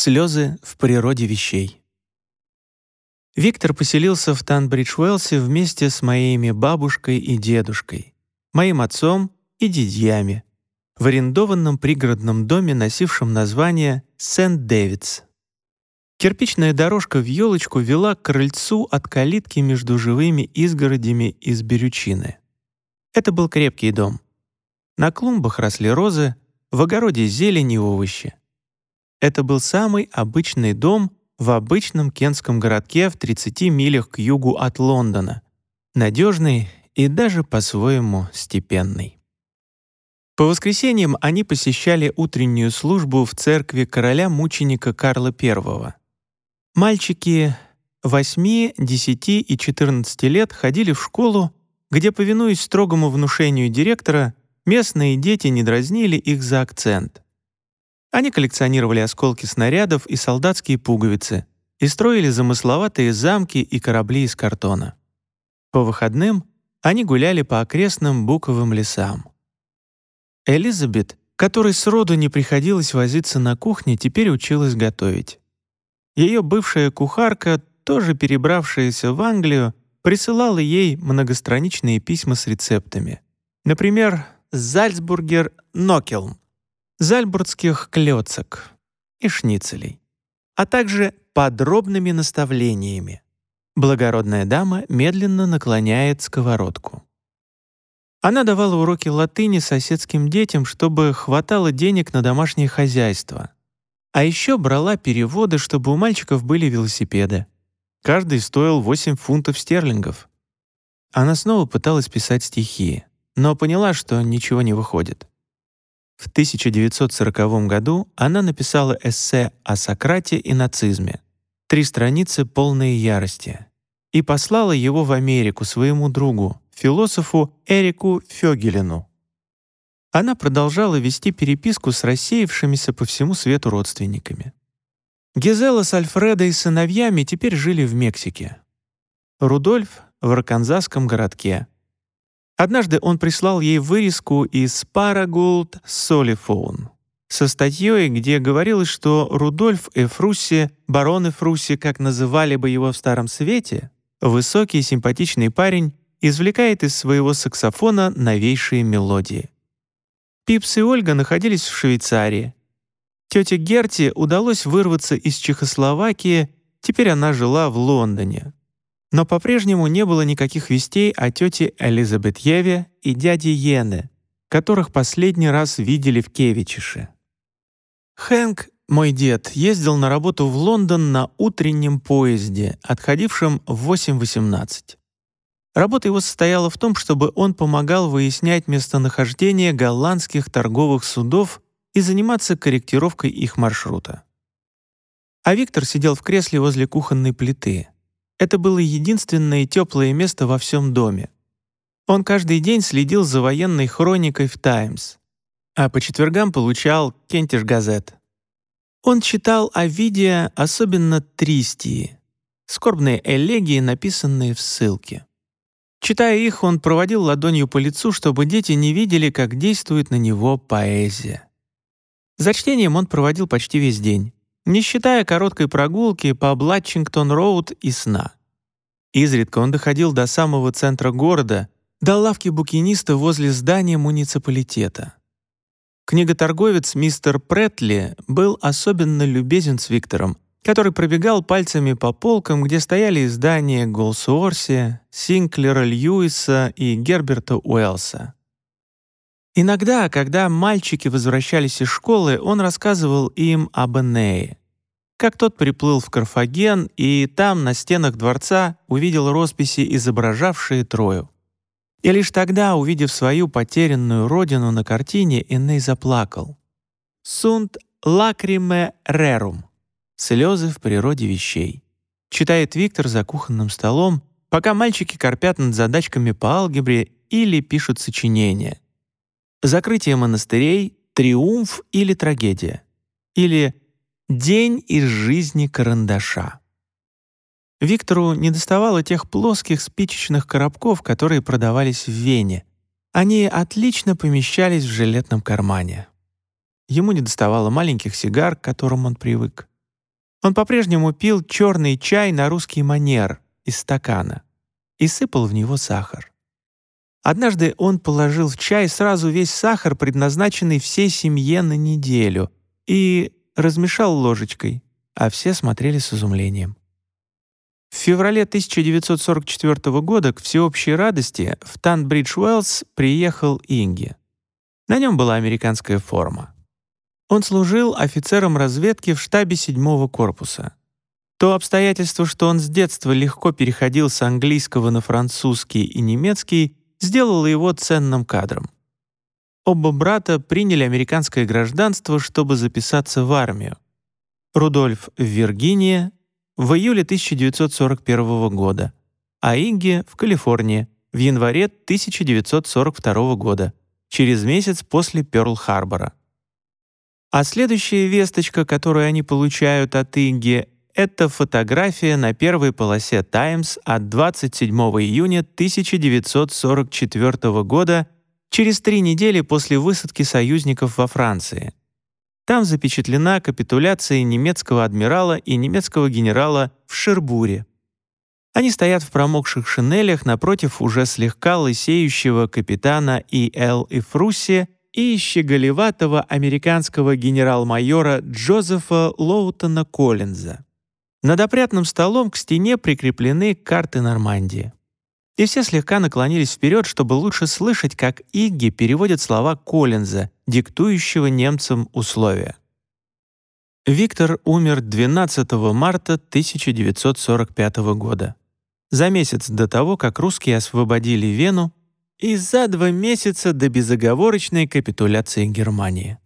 Слезы в природе вещей. Виктор поселился в Танбридж-Уэлсе вместе с моими бабушкой и дедушкой, моим отцом и дядьями, в арендованном пригородном доме, носившем название Сент-Дэвидс. Кирпичная дорожка в елочку вела к крыльцу от калитки между живыми изгородями из берючины. Это был крепкий дом. На клумбах росли розы, в огороде зелень и овощи. Это был самый обычный дом в обычном кентском городке в 30 милях к югу от Лондона, надежный и даже по-своему степенный. По воскресеньям они посещали утреннюю службу в церкви короля-мученика Карла I. Мальчики 8, 10 и 14 лет ходили в школу, где, повинуясь строгому внушению директора, местные дети не дразнили их за акцент. Они коллекционировали осколки снарядов и солдатские пуговицы и строили замысловатые замки и корабли из картона. По выходным они гуляли по окрестным буковым лесам. Элизабет, которой сроду не приходилось возиться на кухне, теперь училась готовить. Ее бывшая кухарка, тоже перебравшаяся в Англию, присылала ей многостраничные письма с рецептами. Например, «Зальцбургер Нокелм» — зальбургских клёцок и шницелей, а также подробными наставлениями. Благородная дама медленно наклоняет сковородку. Она давала уроки латыни соседским детям, чтобы хватало денег на домашнее хозяйство — а еще брала переводы, чтобы у мальчиков были велосипеды. Каждый стоил 8 фунтов стерлингов. Она снова пыталась писать стихи, но поняла, что ничего не выходит. В 1940 году она написала эссе о Сократе и нацизме, три страницы полные ярости, и послала его в Америку своему другу, философу Эрику Фёгелину. Она продолжала вести переписку с рассеявшимися по всему свету родственниками. Гизела с Альфредо и сыновьями теперь жили в Мексике. Рудольф — в арканзасском городке. Однажды он прислал ей вырезку из «Парагулд Солифоун» со статьей, где говорилось, что Рудольф Эфрусси, барон Эфрусси, как называли бы его в Старом Свете, высокий симпатичный парень, извлекает из своего саксофона новейшие мелодии. Пипс и Ольга находились в Швейцарии. Тете Герти удалось вырваться из Чехословакии, теперь она жила в Лондоне. Но по-прежнему не было никаких вестей о тете Элизабет Еве и дяде Йене, которых последний раз видели в Кевичише. Хэнк, мой дед, ездил на работу в Лондон на утреннем поезде, отходившем в 8.18. Работа его состояла в том, чтобы он помогал выяснять местонахождение голландских торговых судов и заниматься корректировкой их маршрута. А Виктор сидел в кресле возле кухонной плиты. Это было единственное теплое место во всем доме. Он каждый день следил за военной хроникой в «Таймс», а по четвергам получал «Кентиш Газет». Он читал Овидия, особенно Тристии, скорбные элегии, написанные в ссылке. Читая их, он проводил ладонью по лицу, чтобы дети не видели, как действует на него поэзия. За чтением он проводил почти весь день, не считая короткой прогулки по Бладчингтон-роуд и сна. Изредка он доходил до самого центра города, до лавки букиниста возле здания муниципалитета. Книготорговец мистер Претли был особенно любезен с Виктором, который пробегал пальцами по полкам, где стояли издания Голсуорси, Синклера Льюиса и Герберта Уэллса. Иногда, когда мальчики возвращались из школы, он рассказывал им об Энее. Как тот приплыл в Карфаген и там, на стенах дворца, увидел росписи, изображавшие Трою. И лишь тогда, увидев свою потерянную родину на картине, Эней заплакал. «Sunt lacrime rerum» Слезы в природе вещей. Читает Виктор за кухонным столом, пока мальчики корпят над задачками по алгебре или пишут сочинения. Закрытие монастырей — триумф или трагедия. Или день из жизни карандаша. Виктору недоставало тех плоских спичечных коробков, которые продавались в Вене. Они отлично помещались в жилетном кармане. Ему недоставало маленьких сигар, к которым он привык. Он по-прежнему пил черный чай на русский манер из стакана и сыпал в него сахар. Однажды он положил в чай сразу весь сахар, предназначенный всей семье на неделю, и размешал ложечкой, а все смотрели с изумлением. В феврале 1944 года к всеобщей радости в Танбридж-Уэллс приехал Инги. На нем была американская форма. Он служил офицером разведки в штабе 7-го корпуса. То обстоятельство, что он с детства легко переходил с английского на французский и немецкий, сделало его ценным кадром. Оба брата приняли американское гражданство, чтобы записаться в армию. Рудольф в Виргинии в июле 1941 года, а Инги в Калифорнии в январе 1942 года, через месяц после Пёрл-Харбора. А следующая весточка, которую они получают от Инги, это фотография на первой полосе «Таймс» от 27 июня 1944 года, через три недели после высадки союзников во Франции. Там запечатлена капитуляция немецкого адмирала и немецкого генерала в Шербуре. Они стоят в промокших шинелях напротив уже слегка лысеющего капитана И.Л. Ифруси и щеголеватого американского генерал-майора Джозефа Лоутона Коллинза. Над опрятным столом к стене прикреплены карты Нормандии. И все слегка наклонились вперед, чтобы лучше слышать, как Игги переводит слова Коллинза, диктующего немцам условия. Виктор умер 12 марта 1945 года, за месяц до того, как русские освободили Вену и за два месяца до безоговорочной капитуляции Германии.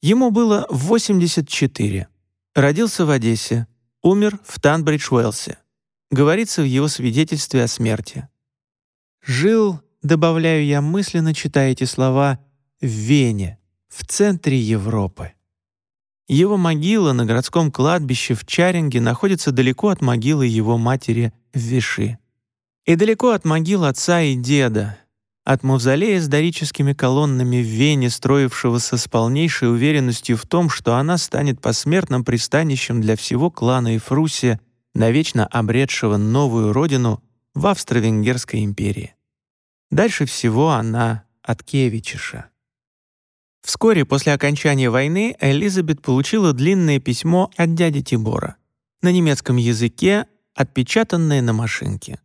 Ему было 84. Родился в Одессе, умер в Танбридж-Уэлсе. Говорится в его свидетельстве о смерти. Жил, добавляю я мысленно, читая эти слова, в Вене, в центре Европы. Его могила на городском кладбище в Чаринге находится далеко от могилы его матери в Виши. И далеко от могил отца и деда, от мавзолея с дорическими колоннами в Вене, строившегося с полнейшей уверенностью в том, что она станет посмертным пристанищем для всего клана Эфрусия, навечно обретшего новую родину в Австро-Венгерской империи. Дальше всего она от Кевичиша. Вскоре после окончания войны Элизабет получила длинное письмо от дяди Тибора на немецком языке, отпечатанное на машинке.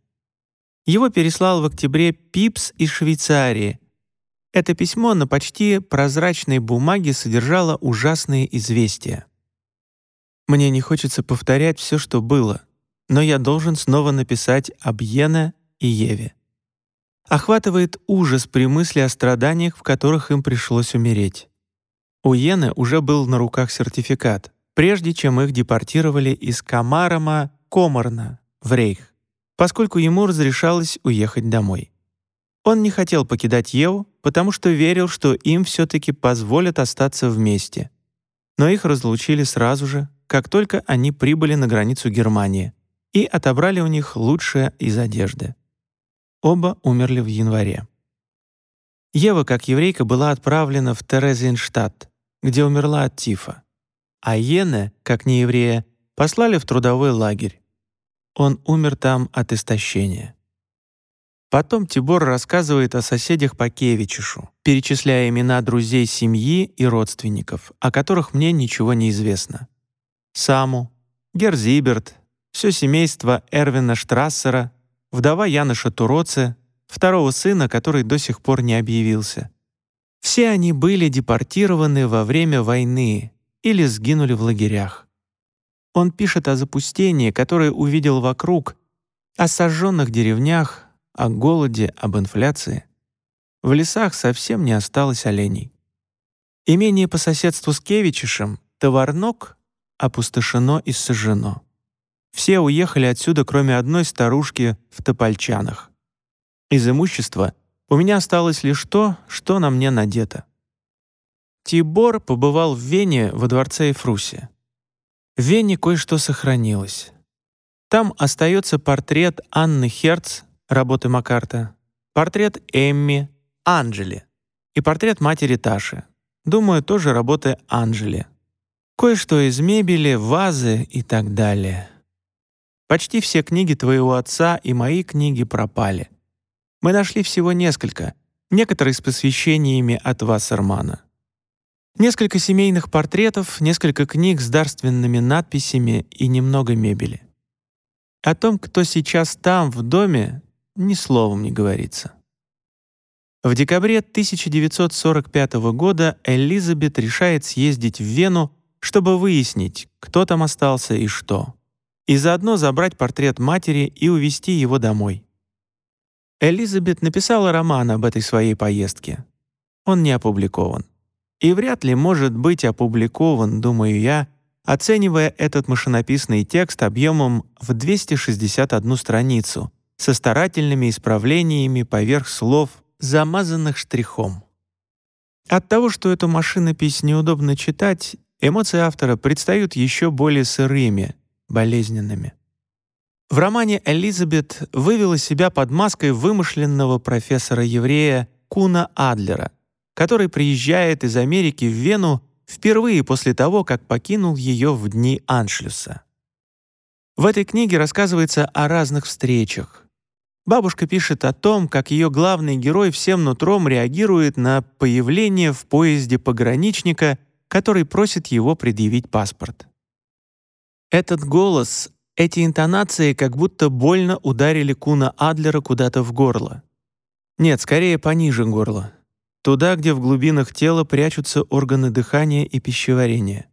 Его переслал в октябре Пипс из Швейцарии. Это письмо на почти прозрачной бумаге содержало ужасные известия. Мне не хочется повторять все, что было, но я должен снова написать об Йене и Еве. Охватывает ужас при мысли о страданиях, в которых им пришлось умереть. У Йены уже был на руках сертификат, прежде чем их депортировали из Камарама Комарна в Рейх поскольку ему разрешалось уехать домой. Он не хотел покидать Еву, потому что верил, что им все-таки позволят остаться вместе. Но их разлучили сразу же, как только они прибыли на границу Германии и отобрали у них лучшее из одежды. Оба умерли в январе. Ева, как еврейка, была отправлена в Терезинштадт, где умерла от тифа, а Йене, как нееврея, послали в трудовой лагерь. Он умер там от истощения. Потом Тибор рассказывает о соседях по Кевичишу, перечисляя имена друзей семьи и родственников, о которых мне ничего не известно. Саму, Герзиберт, все семейство Эрвина Штрассера, вдова Яна Шатуроце, второго сына, который до сих пор не объявился. Все они были депортированы во время войны или сгинули в лагерях. Он пишет о запустении, которое увидел вокруг, о сожженных деревнях, о голоде, об инфляции. В лесах совсем не осталось оленей. Имение по соседству с Кевичишем, Товарнок, опустошено и сожжено. Все уехали отсюда, кроме одной старушки в Топольчанах. Из имущества у меня осталось лишь то, что на мне надето. Тибор побывал в Вене во дворце Эфруси. В Вене кое-что сохранилось. Там остается портрет Анны Херц, работы Макарта, портрет Эмми, Анджели и портрет матери Таши. Думаю, тоже работы Анджели. Кое-что из мебели, вазы и так далее. Почти все книги твоего отца и мои книги пропали. Мы нашли всего несколько, некоторые с посвящениями от Вассермана. Несколько семейных портретов, несколько книг с дарственными надписями и немного мебели. О том, кто сейчас там, в доме, ни словом не говорится. В декабре 1945 года Элизабет решает съездить в Вену, чтобы выяснить, кто там остался и что, и заодно забрать портрет матери и увезти его домой. Элизабет написала роман об этой своей поездке. Он не опубликован. И вряд ли может быть опубликован, думаю я, оценивая этот машинописный текст объемом в 261 страницу со старательными исправлениями поверх слов, замазанных штрихом. От того, что эту машинопись неудобно читать, эмоции автора предстают еще более сырыми, болезненными. В романе Элизабет вывела себя под маской вымышленного профессора-еврея Куна Адлера, который приезжает из Америки в Вену впервые после того, как покинул ее в дни Аншлюса. В этой книге рассказывается о разных встречах. Бабушка пишет о том, как ее главный герой всем нутром реагирует на появление в поезде пограничника, который просит его предъявить паспорт. Этот голос, эти интонации как будто больно ударили Куна Адлера куда-то в горло. Нет, скорее пониже горла туда, где в глубинах тела прячутся органы дыхания и пищеварения.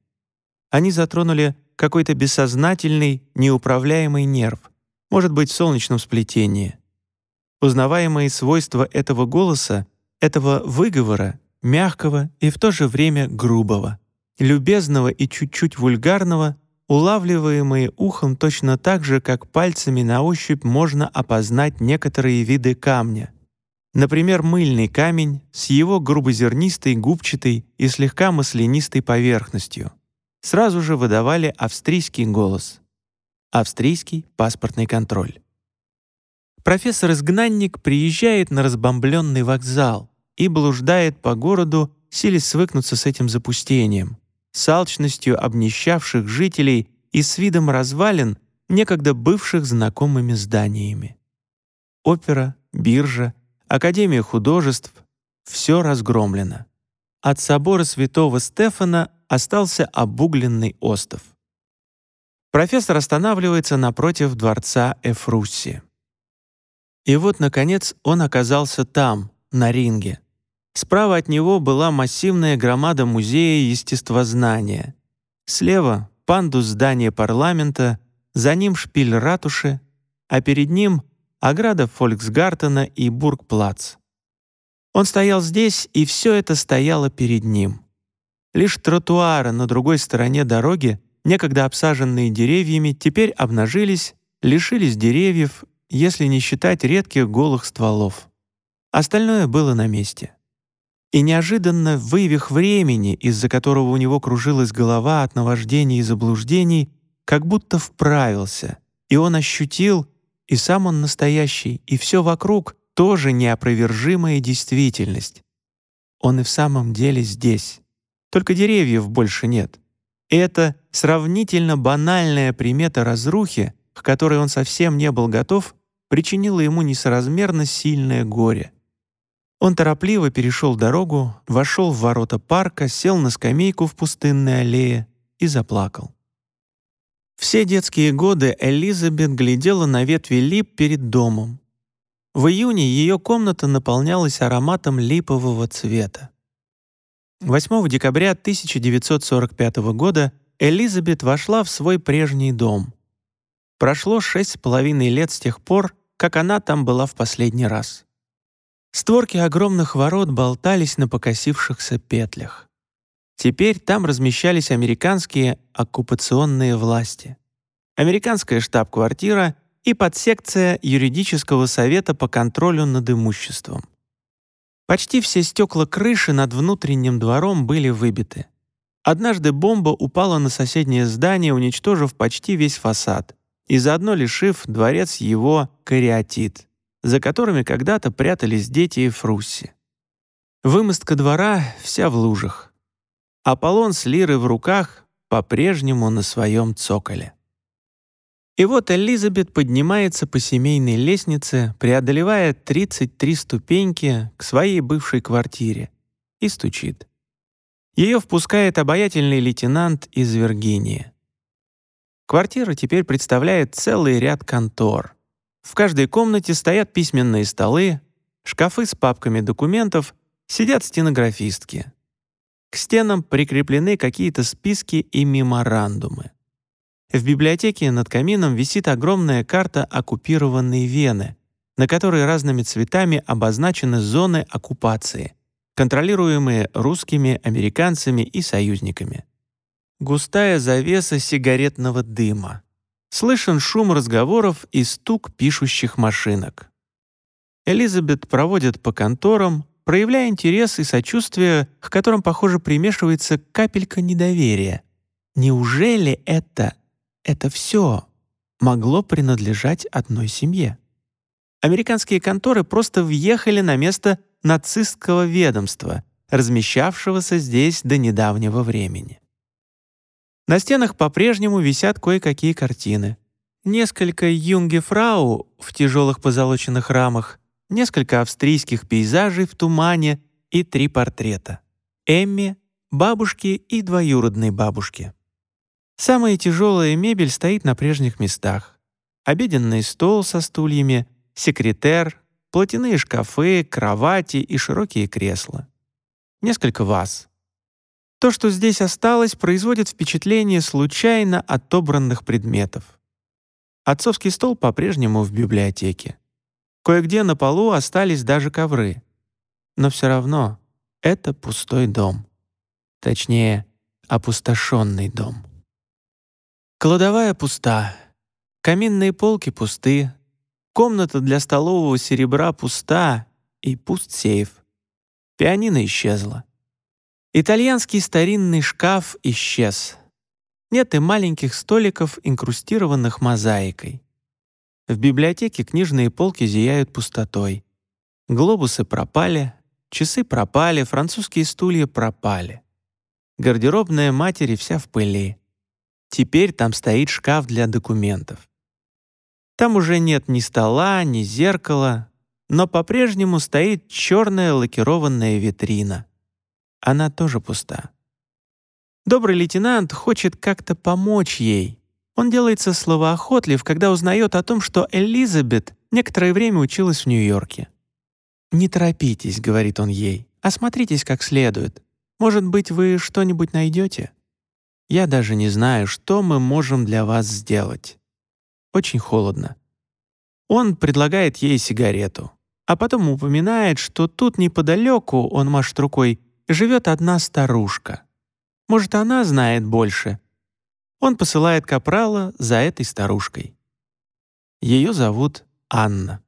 Они затронули какой-то бессознательный, неуправляемый нерв, может быть, в солнечном сплетении. Узнаваемые свойства этого голоса, этого выговора, мягкого и в то же время грубого, любезного и чуть-чуть вульгарного, улавливаемые ухом точно так же, как пальцами на ощупь можно опознать некоторые виды камня — Например, мыльный камень с его грубозернистой, губчатой и слегка маслянистой поверхностью сразу же выдавали австрийский голос. Австрийский паспортный контроль. Профессор-изгнанник приезжает на разбомбленный вокзал и блуждает по городу, силясь свыкнуться с этим запустением, с алчностью обнищавших жителей и с видом развалин, некогда бывших знакомыми зданиями. Опера, биржа — Академия художеств — все разгромлено. От собора святого Стефана остался обугленный остов. Профессор останавливается напротив дворца Эфрусси. И вот, наконец, он оказался там, на ринге. Справа от него была массивная громада музея естествознания. Слева — пандус здания парламента, за ним шпиль ратуши, а перед ним ограда Фольксгартена и Бургплац. Он стоял здесь, и все это стояло перед ним. Лишь тротуары на другой стороне дороги, некогда обсаженные деревьями, теперь обнажились, лишились деревьев, если не считать редких голых стволов. Остальное было на месте. И неожиданно вывих времени, из-за которого у него кружилась голова от наваждений и заблуждений, как будто вправился, и он ощутил, и сам он настоящий, и все вокруг тоже неопровержимая действительность. Он и в самом деле здесь. Только деревьев больше нет. И это сравнительно банальная примета разрухи, к которой он совсем не был готов, причинила ему несоразмерно сильное горе. Он торопливо перешел дорогу, вошел в ворота парка, сел на скамейку в пустынной аллее и заплакал. Все детские годы Элизабет глядела на ветви лип перед домом. В июне ее комната наполнялась ароматом липового цвета. 8 декабря 1945 года Элизабет вошла в свой прежний дом. Прошло шесть с половиной лет с тех пор, как она там была в последний раз. Створки огромных ворот болтались на покосившихся петлях. Теперь там размещались американские оккупационные власти, американская штаб-квартира и подсекция юридического совета по контролю над имуществом. Почти все стекла крыши над внутренним двором были выбиты. Однажды бомба упала на соседнее здание, уничтожив почти весь фасад и заодно лишив дворец его кариатид, за которыми когда-то прятались дети и фрусси. Вымостка двора вся в лужах. Аполлон с лирой в руках, по-прежнему на своем цоколе. И вот Элизабет поднимается по семейной лестнице, преодолевая 33 ступеньки к своей бывшей квартире, и стучит. Ее впускает обаятельный лейтенант из Виргинии. Квартира теперь представляет целый ряд контор. В каждой комнате стоят письменные столы, шкафы с папками документов, сидят стенографистки. К стенам прикреплены какие-то списки и меморандумы. В библиотеке над камином висит огромная карта оккупированной Вены, на которой разными цветами обозначены зоны оккупации, контролируемые русскими, американцами и союзниками. Густая завеса сигаретного дыма. Слышен шум разговоров и стук пишущих машинок. Элизабет проводит по конторам, проявляя интерес и сочувствие, к которым, похоже, примешивается капелька недоверия. Неужели это это все могло принадлежать одной семье. Американские конторы просто въехали на место нацистского ведомства, размещавшегося здесь до недавнего времени. На стенах по-прежнему висят кое-какие картины. Несколько юнгефрау в тяжелых позолоченных рамах, несколько австрийских пейзажей в тумане и три портрета. Эмми, бабушки и двоюродной бабушки. Самая тяжелая мебель стоит на прежних местах. Обеденный стол со стульями, секретер, платяные шкафы, кровати и широкие кресла. Несколько ваз. То, что здесь осталось, производит впечатление случайно отобранных предметов. Отцовский стол по-прежнему в библиотеке. Кое-где на полу остались даже ковры. Но все равно это пустой дом. Точнее, опустошенный дом. Кладовая пуста, каминные полки пусты, комната для столового серебра пуста и пуст сейф. Пианино исчезло. Итальянский старинный шкаф исчез. Нет и маленьких столиков, инкрустированных мозаикой. В библиотеке книжные полки зияют пустотой. Глобусы пропали, часы пропали, французские стулья пропали. Гардеробная матери вся в пыли. Теперь там стоит шкаф для документов. Там уже нет ни стола, ни зеркала, но по-прежнему стоит черная лакированная витрина. Она тоже пуста. Добрый лейтенант хочет как-то помочь ей. Он делается словоохотлив, когда узнает о том, что Элизабет некоторое время училась в Нью-Йорке. «Не торопитесь», — говорит он ей, — «осмотритесь как следует. Может быть, вы что-нибудь найдете?» Я даже не знаю, что мы можем для вас сделать. Очень холодно. Он предлагает ей сигарету, а потом упоминает, что тут неподалеку, он машет рукой, живет одна старушка. Может, она знает больше. Он посылает капрала за этой старушкой. Ее зовут Анна.